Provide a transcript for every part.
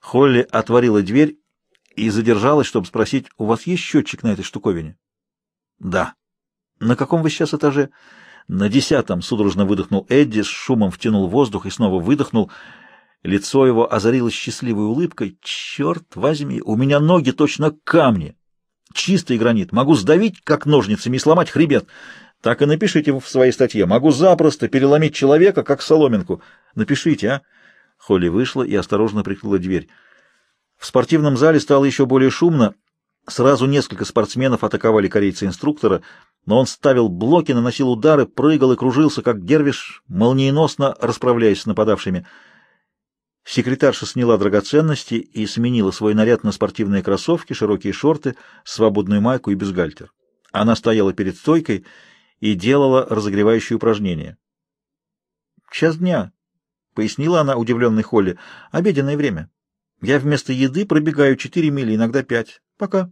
Холли отворила дверь и задержалась, чтобы спросить, у вас есть счетчик на этой штуковине? Да. На каком вы сейчас этаже? На десятом, судорожно выдохнул Эдди, с шумом втянул воздух и снова выдохнул. Лицо его озарилось счастливой улыбкой. Черт возьми, у меня ноги точно камни. Чистый гранит. Могу сдавить, как ножницами, и сломать хребет. Так и напишите в своей статье. Могу запросто переломить человека, как соломинку. Напишите, а? Холли вышла и осторожно прикрыла дверь. В спортивном зале стало еще более шумно. Сразу несколько спортсменов атаковали корейца-инструктора, но он ставил блоки, наносил удары, прыгал и кружился, как дервиш, молниеносно расправляясь с нападавшими. Секретарша сняла драгоценности и сменила свой наряд на спортивные кроссовки, широкие шорты, свободную майку и бюстгальтер. Она стояла перед стойкой и делала разогревающие упражнения. «Час дня», — пояснила она удивленной Холли, — «обеденное время». Я вместо еды пробегаю четыре мили, иногда пять. Пока.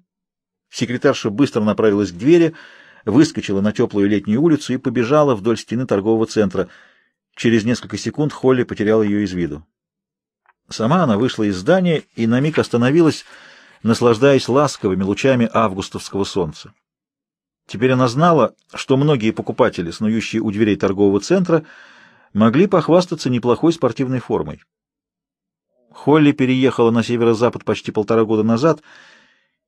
Секретарша быстро направилась к двери, выскочила на теплую летнюю улицу и побежала вдоль стены торгового центра. Через несколько секунд Холли потеряла ее из виду. Сама она вышла из здания и на миг остановилась, наслаждаясь ласковыми лучами августовского солнца. Теперь она знала, что многие покупатели, снующие у дверей торгового центра, могли похвастаться неплохой спортивной формой. Холли переехала на северо-запад почти полтора года назад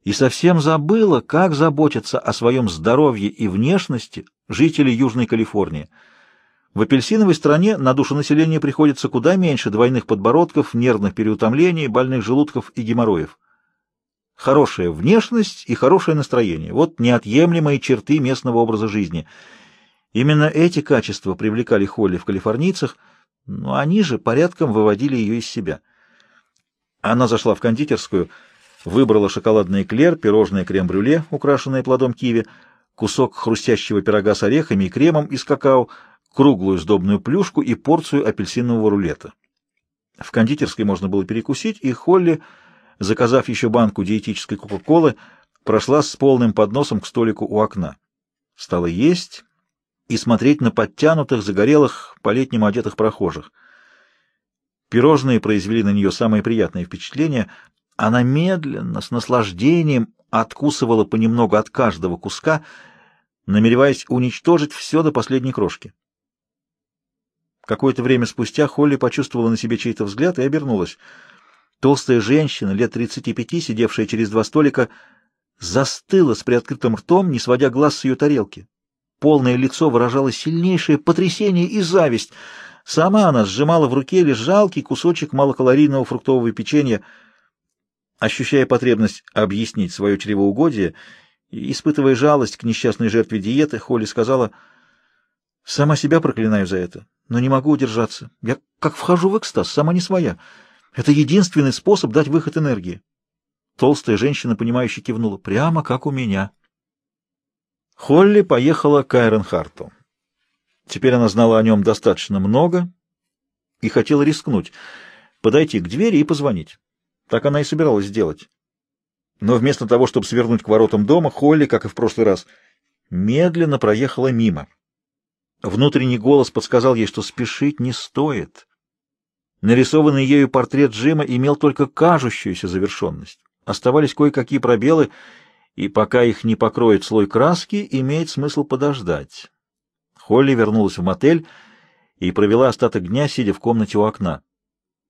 и совсем забыла, как заботиться о своем здоровье и внешности жители Южной Калифорнии. В апельсиновой стране на душу населения приходится куда меньше двойных подбородков, нервных переутомлений, больных желудков и геморроев. Хорошая внешность и хорошее настроение – вот неотъемлемые черты местного образа жизни. Именно эти качества привлекали Холли в калифорнийцах, но они же порядком выводили ее из себя – она зашла в кондитерскую, выбрала шоколадный эклер, пирожное крем-брюле, украшенное плодом киви, кусок хрустящего пирога с орехами и кремом из какао, круглую сдобную плюшку и порцию апельсинового рулета. В кондитерской можно было перекусить, и Холли, заказав еще банку диетической кока-колы, прошла с полным подносом к столику у окна. Стала есть и смотреть на подтянутых, загорелых, по-летнему одетых прохожих — Пирожные произвели на нее самое приятное впечатление. Она медленно, с наслаждением откусывала понемногу от каждого куска, намереваясь уничтожить все до последней крошки. Какое-то время спустя Холли почувствовала на себе чей-то взгляд и обернулась. Толстая женщина, лет 35, сидевшая через два столика, застыла с приоткрытым ртом, не сводя глаз с ее тарелки. Полное лицо выражало сильнейшее потрясение и зависть — Сама она сжимала в руке лишь жалкий кусочек малокалорийного фруктового печенья, ощущая потребность объяснить свое чревоугодие и испытывая жалость к несчастной жертве диеты, Холли сказала, «Сама себя проклинаю за это, но не могу удержаться. Я как вхожу в экстаз, сама не своя. Это единственный способ дать выход энергии». Толстая женщина, понимающе кивнула, «Прямо как у меня». Холли поехала к Айронхарту. Теперь она знала о нем достаточно много и хотела рискнуть, подойти к двери и позвонить. Так она и собиралась сделать. Но вместо того, чтобы свернуть к воротам дома, Холли, как и в прошлый раз, медленно проехала мимо. Внутренний голос подсказал ей, что спешить не стоит. Нарисованный ею портрет Джима имел только кажущуюся завершенность. Оставались кое-какие пробелы, и пока их не покроет слой краски, имеет смысл подождать. Холли вернулась в мотель и провела остаток дня, сидя в комнате у окна.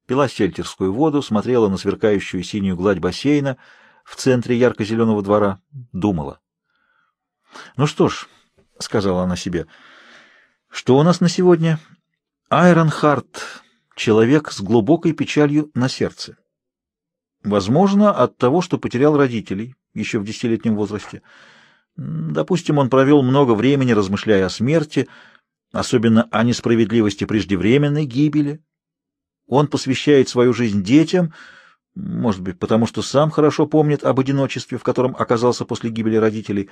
Пила сельтерскую воду, смотрела на сверкающую синюю гладь бассейна в центре ярко-зеленого двора, думала. «Ну что ж», — сказала она себе, — «что у нас на сегодня? Айрон Харт, человек с глубокой печалью на сердце. Возможно, от того, что потерял родителей еще в десятилетнем возрасте». Допустим, он провел много времени, размышляя о смерти, особенно о несправедливости преждевременной гибели. Он посвящает свою жизнь детям, может быть, потому что сам хорошо помнит об одиночестве, в котором оказался после гибели родителей.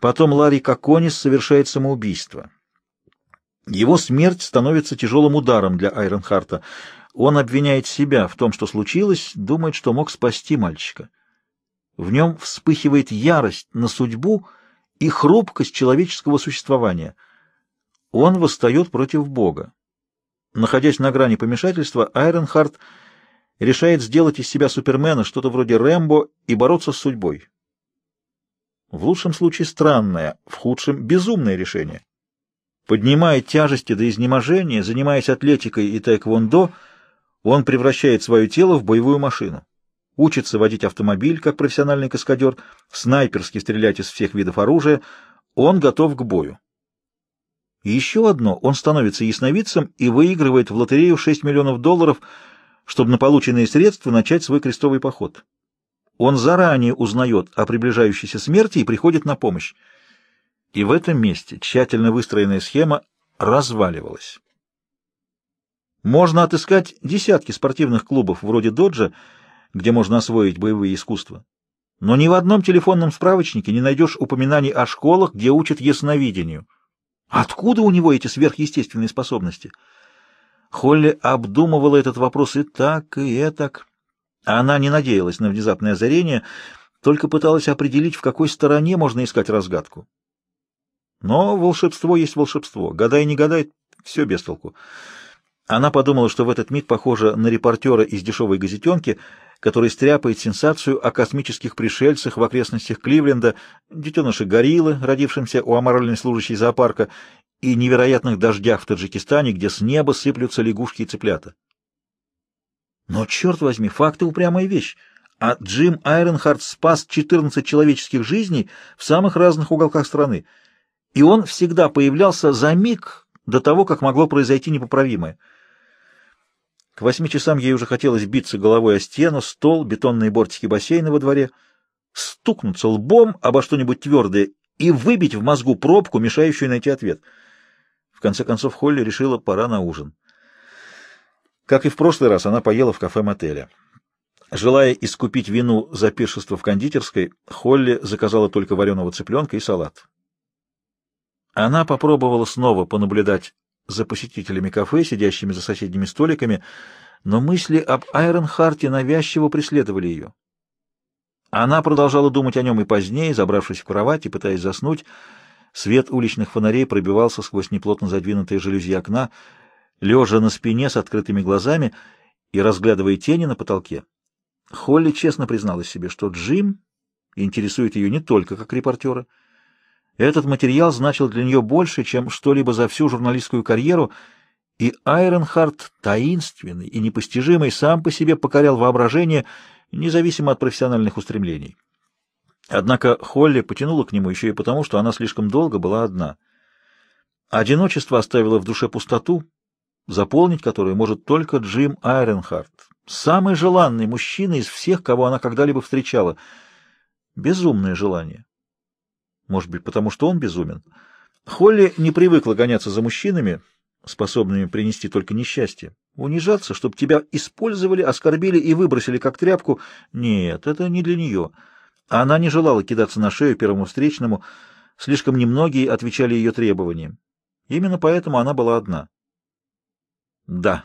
Потом Ларри Коконис совершает самоубийство. Его смерть становится тяжелым ударом для Айронхарта. Он обвиняет себя в том, что случилось, думает, что мог спасти мальчика. В нем вспыхивает ярость на судьбу и хрупкость человеческого существования. Он восстает против Бога. Находясь на грани помешательства, Айронхард решает сделать из себя Супермена что-то вроде Рэмбо и бороться с судьбой. В лучшем случае странное, в худшем — безумное решение. Поднимая тяжести до изнеможения, занимаясь атлетикой и тэквондо, он превращает свое тело в боевую машину. Учится водить автомобиль, как профессиональный каскадер, снайперски стрелять из всех видов оружия. Он готов к бою. Еще одно, он становится ясновидцем и выигрывает в лотерею 6 миллионов долларов, чтобы на полученные средства начать свой крестовый поход. Он заранее узнает о приближающейся смерти и приходит на помощь. И в этом месте тщательно выстроенная схема разваливалась. Можно отыскать десятки спортивных клубов вроде «Доджа», где можно освоить боевые искусства. Но ни в одном телефонном справочнике не найдешь упоминаний о школах, где учат ясновидению. Откуда у него эти сверхъестественные способности? Холли обдумывала этот вопрос и так, и этак. Она не надеялась на внезапное озарение, только пыталась определить, в какой стороне можно искать разгадку. Но волшебство есть волшебство. Гадай, не гадай, все без толку. Она подумала, что в этот миг похожа на репортера из дешевой газетенки, который стряпает сенсацию о космических пришельцах в окрестностях Кливленда, детеныше гориллы, родившемся у аморальной служащей зоопарка, и невероятных дождях в Таджикистане, где с неба сыплются лягушки и цыплята. Но, черт возьми, факты — упрямая вещь. А Джим Айренхард спас 14 человеческих жизней в самых разных уголках страны. И он всегда появлялся за миг до того, как могло произойти непоправимое — к восьми часам ей уже хотелось биться головой о стену, стол, бетонные бортики бассейна во дворе, стукнуться лбом обо что-нибудь твердое и выбить в мозгу пробку, мешающую найти ответ. В конце концов Холли решила, пора на ужин. Как и в прошлый раз, она поела в кафе мотеля. Желая искупить вину за пиршество в кондитерской, Холли заказала только вареного цыпленка и салат. Она попробовала снова понаблюдать за посетителями кафе, сидящими за соседними столиками, но мысли об Айронхарте навязчиво преследовали ее. Она продолжала думать о нем и позднее, забравшись в кровать и пытаясь заснуть. Свет уличных фонарей пробивался сквозь неплотно задвинутые жалюзи окна, лежа на спине с открытыми глазами и разглядывая тени на потолке. Холли честно призналась себе, что Джим интересует ее не только как репортера, этот материал значил для нее больше, чем что-либо за всю журналистскую карьеру, и Айронхард, таинственный и непостижимый, сам по себе покорял воображение, независимо от профессиональных устремлений. Однако Холли потянула к нему еще и потому, что она слишком долго была одна. Одиночество оставило в душе пустоту, заполнить которую может только Джим Айронхард, самый желанный мужчина из всех, кого она когда-либо встречала. Безумное желание. Может быть, потому что он безумен. Холли не привыкла гоняться за мужчинами, способными принести только несчастье. Унижаться, чтобы тебя использовали, оскорбили и выбросили как тряпку — нет, это не для нее. Она не желала кидаться на шею первому встречному, слишком немногие отвечали ее требованиям. Именно поэтому она была одна. Да,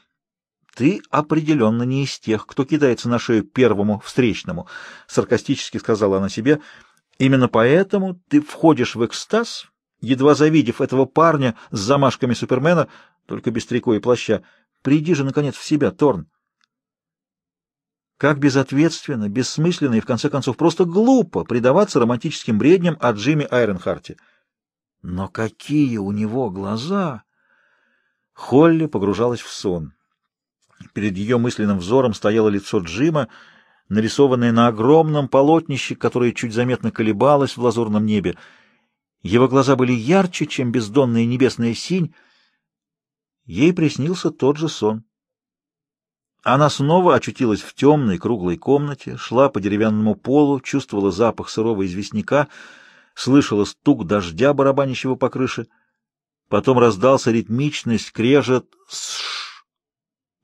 ты определенно не из тех, кто кидается на шею первому встречному, — саркастически сказала она себе, — Именно поэтому ты входишь в экстаз, едва завидев этого парня с замашками Супермена, только без трико и плаща. Приди же, наконец, в себя, Торн. Как безответственно, бессмысленно и, в конце концов, просто глупо предаваться романтическим бредням о Джимми Айренхарте. Но какие у него глаза! Холли погружалась в сон. Перед ее мысленным взором стояло лицо Джима, нарисованное на огромном полотнище, которое чуть заметно колебалось в лазурном небе. Его глаза были ярче, чем бездонная небесная синь. Ей приснился тот же сон. Она снова очутилась в темной круглой комнате, шла по деревянному полу, чувствовала запах сырого известняка, слышала стук дождя, барабанящего по крыше. Потом раздался ритмичный скрежет «сш».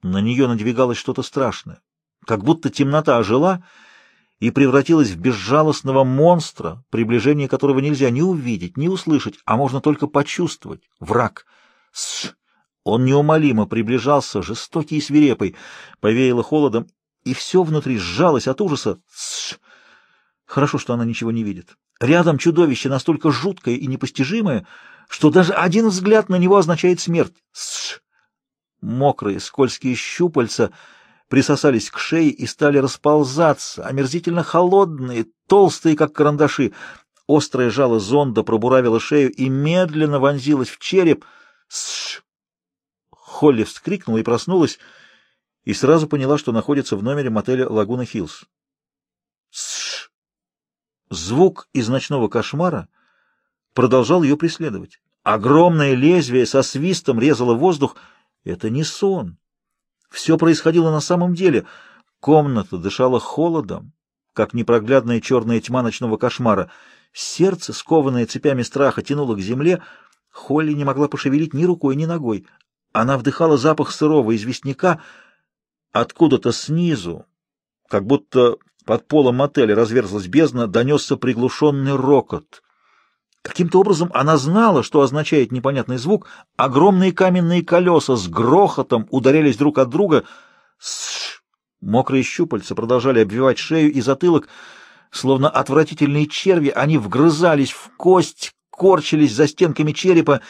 На нее надвигалось что-то страшное как будто темнота ожила и превратилась в безжалостного монстра, приближение которого нельзя ни увидеть, ни услышать, а можно только почувствовать. Враг. Сш! Он неумолимо приближался, жестокий и свирепый, повеяло холодом, и все внутри сжалось от ужаса. Сш! Хорошо, что она ничего не видит. Рядом чудовище настолько жуткое и непостижимое, что даже один взгляд на него означает смерть. Сш! Мокрые, скользкие щупальца — присосались к шее и стали расползаться, омерзительно холодные, толстые, как карандаши. Острое жало зонда пробуравило шею и медленно вонзилось в череп. Сш! Холли вскрикнула и проснулась, и сразу поняла, что находится в номере мотеля «Лагуна Хиллз». Сш! Звук из ночного кошмара продолжал ее преследовать. Огромное лезвие со свистом резало воздух. Это не сон. Все происходило на самом деле. Комната дышала холодом, как непроглядная черная тьма ночного кошмара. Сердце, скованное цепями страха, тянуло к земле. Холли не могла пошевелить ни рукой, ни ногой. Она вдыхала запах сырого известняка откуда-то снизу, как будто под полом мотеля разверзлась бездна, донесся приглушенный рокот. Каким-то образом она знала, что означает непонятный звук. Огромные каменные колеса с грохотом ударялись друг от друга. Сш! Мокрые щупальца продолжали обвивать шею и затылок. Словно отвратительные черви, они вгрызались в кость, корчились за стенками черепа.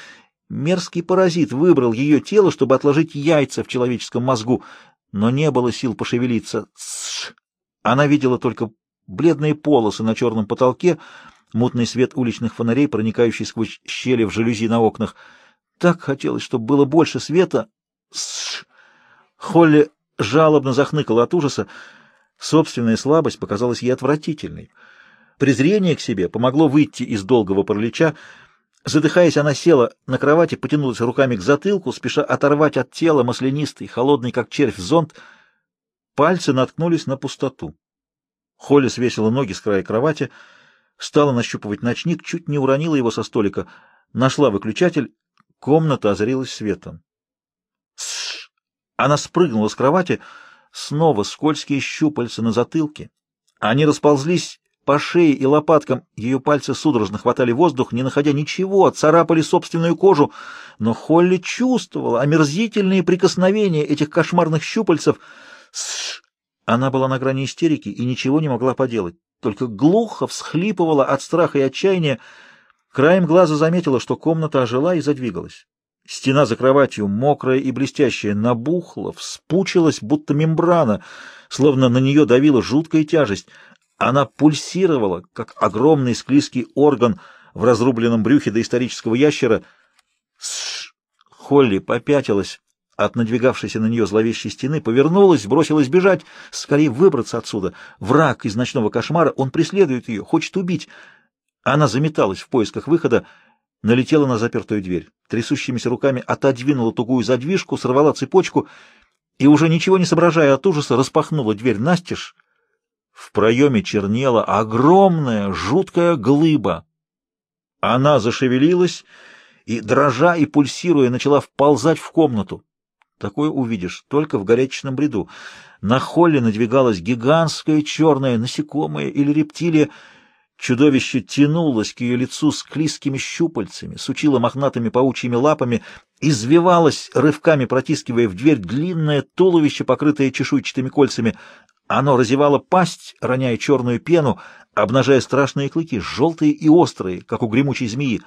Мерзкий паразит выбрал ее тело, чтобы отложить яйца в человеческом мозгу, но не было сил пошевелиться. Сш! Она видела только бледные полосы на черном потолке, мутный свет уличных фонарей, проникающий сквозь щели в жалюзи на окнах. Так хотелось, чтобы было больше света. Сш! Холли жалобно захныкала от ужаса. Собственная слабость показалась ей отвратительной. Презрение к себе помогло выйти из долгого паралича. Задыхаясь, она села на кровати, потянулась руками к затылку, спеша оторвать от тела маслянистый, холодный, как червь, зонт. Пальцы наткнулись на пустоту. Холли свесила ноги с края кровати — стала нащупывать ночник, чуть не уронила его со столика, нашла выключатель, комната озарилась светом. Сш! Она спрыгнула с кровати, снова скользкие щупальца на затылке. Они расползлись по шее и лопаткам, ее пальцы судорожно хватали воздух, не находя ничего, царапали собственную кожу, но Холли чувствовала омерзительные прикосновения этих кошмарных щупальцев. Сш! Она была на грани истерики и ничего не могла поделать только глухо всхлипывала от страха и отчаяния. Краем глаза заметила, что комната ожила и задвигалась. Стена за кроватью, мокрая и блестящая, набухла, вспучилась, будто мембрана, словно на нее давила жуткая тяжесть. Она пульсировала, как огромный склизкий орган в разрубленном брюхе доисторического ящера. Сш! Холли попятилась от надвигавшейся на нее зловещей стены, повернулась, бросилась бежать, скорее выбраться отсюда. Враг из ночного кошмара, он преследует ее, хочет убить. Она заметалась в поисках выхода, налетела на запертую дверь. Трясущимися руками отодвинула тугую задвижку, сорвала цепочку и, уже ничего не соображая от ужаса, распахнула дверь настежь. В проеме чернела огромная, жуткая глыба. Она зашевелилась и, дрожа и пульсируя, начала вползать в комнату. Такое увидишь только в горячечном бреду. На холле надвигалась гигантская черная насекомое или рептилия. Чудовище тянулось к ее лицу с клизкими щупальцами, сучило мохнатыми паучьими лапами, извивалось, рывками протискивая в дверь длинное туловище, покрытое чешуйчатыми кольцами. Оно разевало пасть, роняя черную пену, обнажая страшные клыки, желтые и острые, как у гремучей змеи.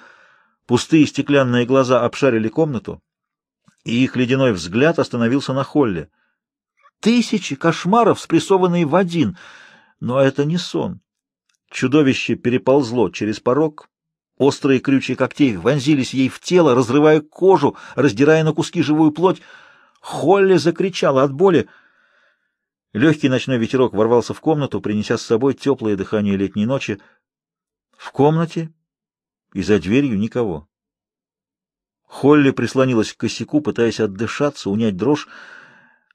Пустые стеклянные глаза обшарили комнату и их ледяной взгляд остановился на Холле. Тысячи кошмаров, спрессованные в один, но это не сон. Чудовище переползло через порог, острые крючья когтей вонзились ей в тело, разрывая кожу, раздирая на куски живую плоть. Холли закричала от боли. Легкий ночной ветерок ворвался в комнату, принеся с собой теплое дыхание летней ночи. В комнате и за дверью никого. Холли прислонилась к косяку, пытаясь отдышаться, унять дрожь.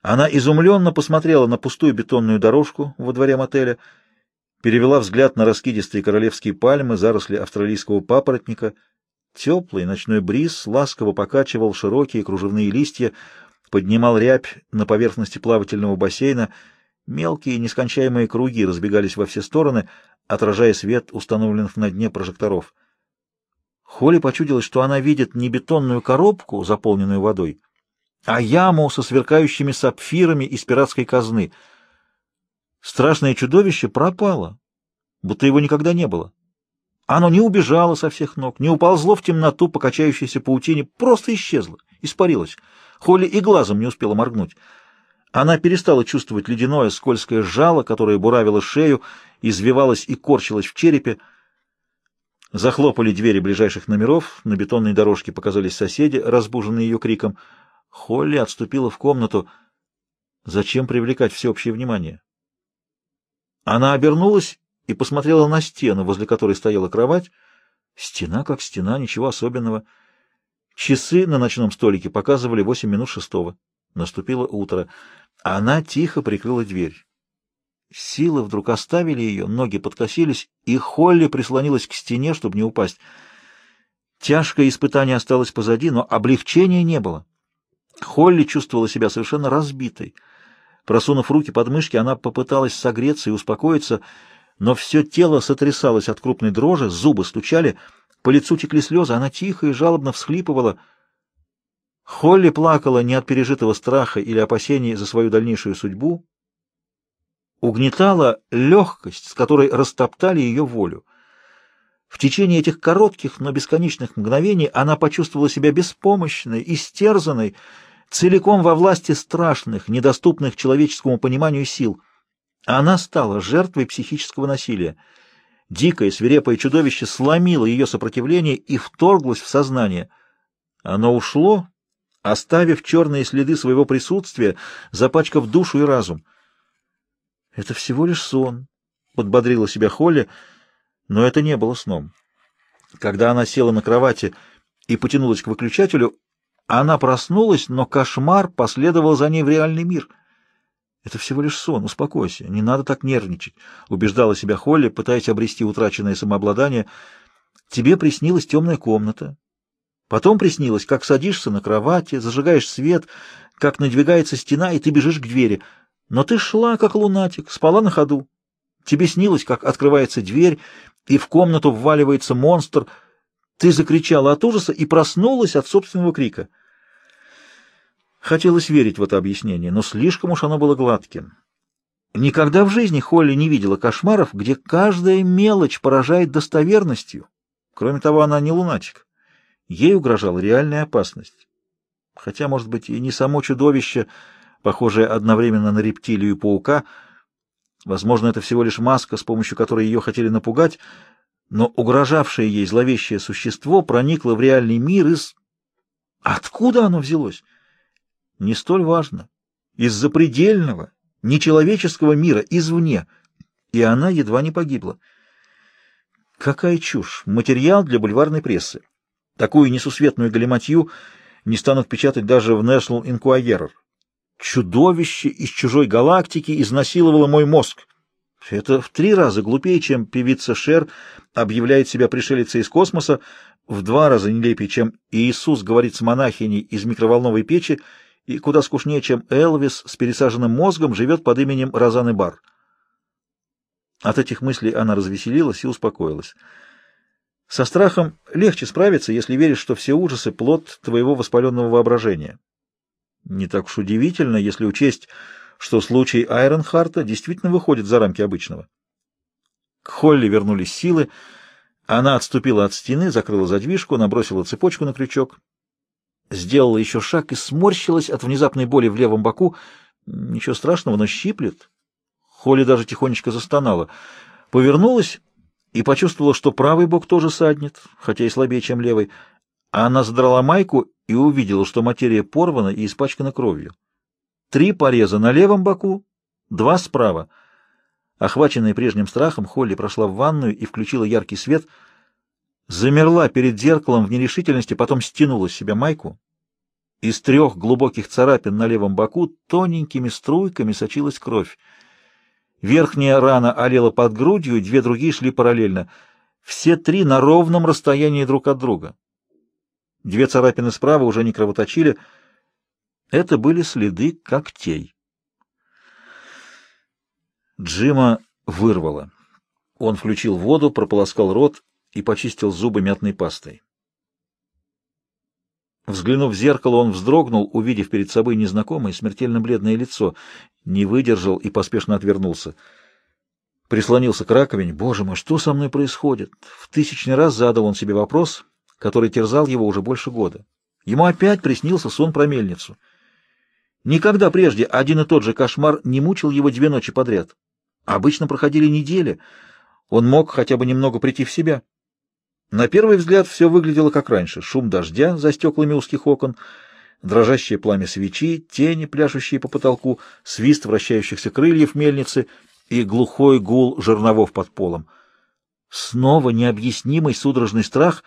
Она изумленно посмотрела на пустую бетонную дорожку во дворе мотеля, перевела взгляд на раскидистые королевские пальмы, заросли австралийского папоротника. Теплый ночной бриз ласково покачивал широкие кружевные листья, поднимал рябь на поверхности плавательного бассейна. Мелкие нескончаемые круги разбегались во все стороны, отражая свет установленных на дне прожекторов. Холли почудилось, что она видит не бетонную коробку, заполненную водой, а яму со сверкающими сапфирами из пиратской казны. Страшное чудовище пропало, будто его никогда не было. Оно не убежало со всех ног, не уползло в темноту по качающейся паутине, просто исчезло, испарилось. Холли и глазом не успела моргнуть. Она перестала чувствовать ледяное скользкое жало, которое буравило шею, извивалось и корчилось в черепе. Захлопали двери ближайших номеров, на бетонной дорожке показались соседи, разбуженные ее криком. Холли отступила в комнату. Зачем привлекать всеобщее внимание? Она обернулась и посмотрела на стену, возле которой стояла кровать. Стена как стена, ничего особенного. Часы на ночном столике показывали восемь минут шестого. Наступило утро. Она тихо прикрыла дверь. Силы вдруг оставили ее, ноги подкосились, и Холли прислонилась к стене, чтобы не упасть. Тяжкое испытание осталось позади, но облегчения не было. Холли чувствовала себя совершенно разбитой. Просунув руки под мышки, она попыталась согреться и успокоиться, но все тело сотрясалось от крупной дрожи, зубы стучали, по лицу текли слезы, она тихо и жалобно всхлипывала. Холли плакала не от пережитого страха или опасений за свою дальнейшую судьбу, угнетала легкость, с которой растоптали ее волю. В течение этих коротких, но бесконечных мгновений она почувствовала себя беспомощной, истерзанной, целиком во власти страшных, недоступных человеческому пониманию сил. Она стала жертвой психического насилия. Дикое, свирепое чудовище сломило ее сопротивление и вторглось в сознание. Оно ушло, оставив черные следы своего присутствия, запачкав душу и разум. «Это всего лишь сон», — подбодрила себя Холли, но это не было сном. Когда она села на кровати и потянулась к выключателю, она проснулась, но кошмар последовал за ней в реальный мир. «Это всего лишь сон, успокойся, не надо так нервничать», — убеждала себя Холли, пытаясь обрести утраченное самообладание. «Тебе приснилась темная комната, Потом приснилось, как садишься на кровати, зажигаешь свет, как надвигается стена, и ты бежишь к двери. Но ты шла, как лунатик, спала на ходу. Тебе снилось, как открывается дверь, и в комнату вваливается монстр. Ты закричала от ужаса и проснулась от собственного крика. Хотелось верить в это объяснение, но слишком уж оно было гладким. Никогда в жизни Холли не видела кошмаров, где каждая мелочь поражает достоверностью. Кроме того, она не лунатик. Ей угрожала реальная опасность. Хотя, может быть, и не само чудовище, похожее одновременно на рептилию и паука. Возможно, это всего лишь маска, с помощью которой ее хотели напугать, но угрожавшее ей зловещее существо проникло в реальный мир из... Откуда оно взялось? Не столь важно. Из запредельного, нечеловеческого мира, извне. И она едва не погибла. Какая чушь! Материал для бульварной прессы. Такую несусветную галиматью не станут печатать даже в National Enquirer. Чудовище из чужой галактики изнасиловало мой мозг. Это в три раза глупее, чем певица Шер объявляет себя пришелицей из космоса, в два раза нелепее, чем Иисус говорит с монахиней из микроволновой печи, и куда скучнее, чем Элвис с пересаженным мозгом живет под именем Розаны Бар. От этих мыслей она развеселилась и успокоилась. Со страхом легче справиться, если веришь, что все ужасы — плод твоего воспаленного воображения. Не так уж удивительно, если учесть, что случай Айронхарта действительно выходит за рамки обычного. К Холли вернулись силы, она отступила от стены, закрыла задвижку, набросила цепочку на крючок, сделала еще шаг и сморщилась от внезапной боли в левом боку. Ничего страшного, но щиплет. Холли даже тихонечко застонала. Повернулась и почувствовала, что правый бок тоже саднет, хотя и слабее, чем левый. Она задрала майку и увидела, что материя порвана и испачкана кровью. Три пореза на левом боку, два справа. Охваченная прежним страхом, Холли прошла в ванную и включила яркий свет, замерла перед зеркалом в нерешительности, потом стянула с себя майку. Из трех глубоких царапин на левом боку тоненькими струйками сочилась кровь. Верхняя рана олела под грудью, две другие шли параллельно. Все три на ровном расстоянии друг от друга. Две царапины справа уже не кровоточили. Это были следы когтей. Джима вырвало. Он включил воду, прополоскал рот и почистил зубы мятной пастой. Взглянув в зеркало, он вздрогнул, увидев перед собой незнакомое, смертельно бледное лицо, не выдержал и поспешно отвернулся. Прислонился к раковине. «Боже мой, что со мной происходит?» В тысячный раз задал он себе вопрос, который терзал его уже больше года. Ему опять приснился сон про мельницу. Никогда прежде один и тот же кошмар не мучил его две ночи подряд. Обычно проходили недели. Он мог хотя бы немного прийти в себя. На первый взгляд все выглядело как раньше. Шум дождя за стеклами узких окон, дрожащее пламя свечи, тени, пляшущие по потолку, свист вращающихся крыльев мельницы и глухой гул жерновов под полом. Снова необъяснимый судорожный страх.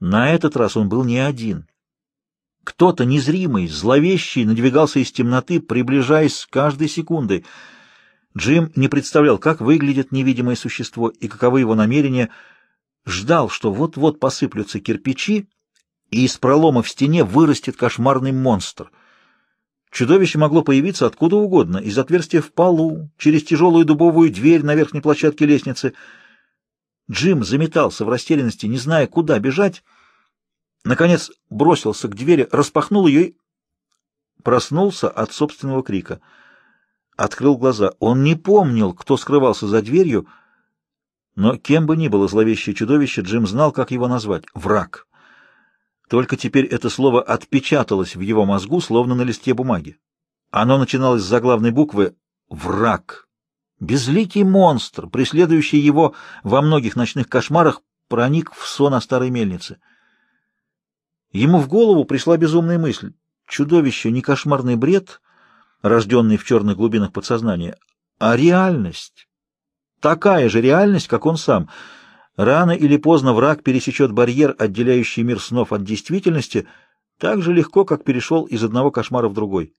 На этот раз он был не один. Кто-то незримый, зловещий надвигался из темноты, приближаясь с каждой секундой. Джим не представлял, как выглядит невидимое существо и каковы его намерения. Ждал, что вот-вот посыплются кирпичи, и из пролома в стене вырастет кошмарный монстр. Чудовище могло появиться откуда угодно, из отверстия в полу, через тяжелую дубовую дверь на верхней площадке лестницы. Джим заметался в растерянности, не зная, куда бежать, Наконец бросился к двери, распахнул ее и проснулся от собственного крика. Открыл глаза. Он не помнил, кто скрывался за дверью, но кем бы ни было зловещее чудовище, Джим знал, как его назвать — враг. Только теперь это слово отпечаталось в его мозгу, словно на листе бумаги. Оно начиналось с заглавной буквы «Враг». Безликий монстр, преследующий его во многих ночных кошмарах, проник в сон о старой мельнице — Ему в голову пришла безумная мысль. Чудовище не кошмарный бред, рожденный в черных глубинах подсознания, а реальность. Такая же реальность, как он сам. Рано или поздно враг пересечет барьер, отделяющий мир снов от действительности, так же легко, как перешел из одного кошмара в другой.